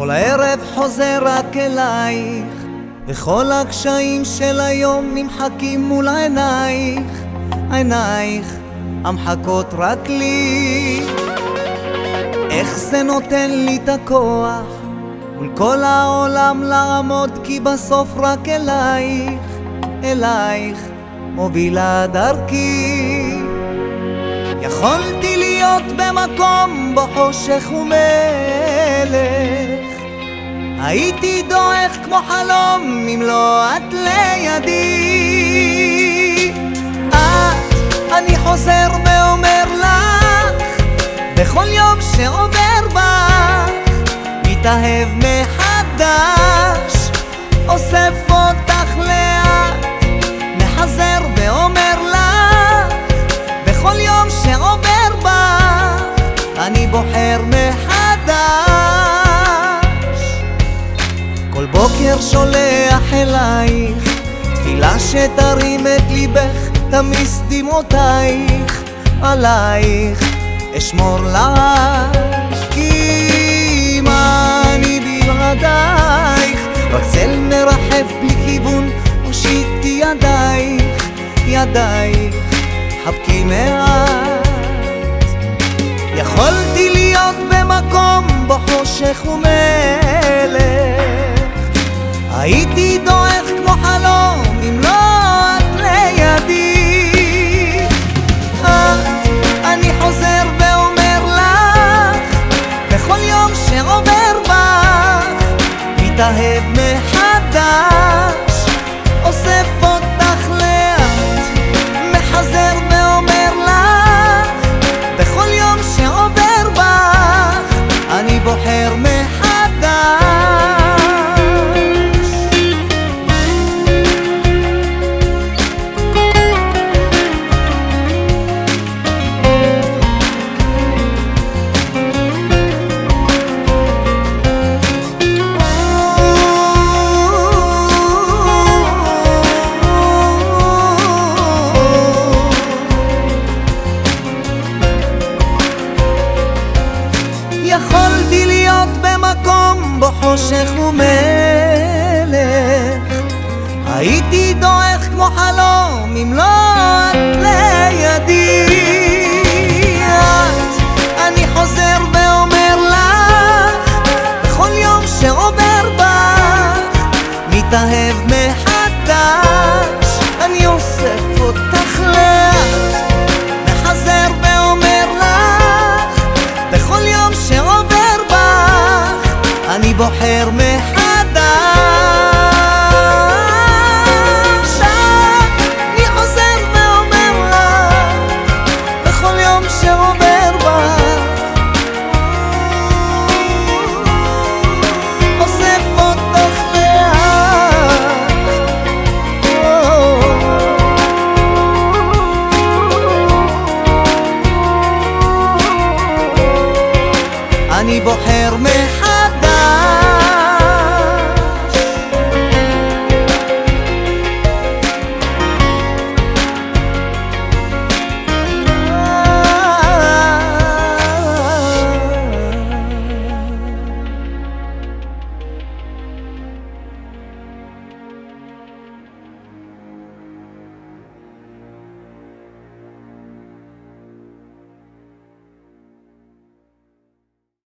כל הערב חוזר רק אלייך, וכל הקשיים של היום נמחקים מול עינייך, עינייך המחכות רק לי. איך זה נותן לי את הכוח מול כל העולם לעמוד, כי בסוף רק אלייך, אלייך מובילה דרכי. יכולתי להיות במקום בו חושך ומלך הייתי דועך כמו חלום אם לא את לידי. את, אני חוזר ואומר לך בכל יום שעובר בך מתאהב מחדש אוסף בוקר שולח אלייך תפילה שתרים את ליבך תמיס דמעותייך עלייך אשמור לך כי אני בלעדייך רק צל מרחף בלי כיוון הושיטי ידייך ידייך חבקי מעט. יכולתי להיות במקום בו חושך ומלך הייתי דועך כמו חלום אם לא את לידי. את, אני חוזר ואומר לך בכל יום שעובר בך מתאהב מחדש יכולתי להיות במקום בו חושך ומלך. הייתי דועך כמו חלום אם לא את לידי. את, אני חוזר ואומר לך בכל יום שעובר בך מתאהב מחדש בוחר מחדש. אני חוזר ואומר לה בכל יום שעובר בה אוסף אותך לאט אני בוחר מחדש.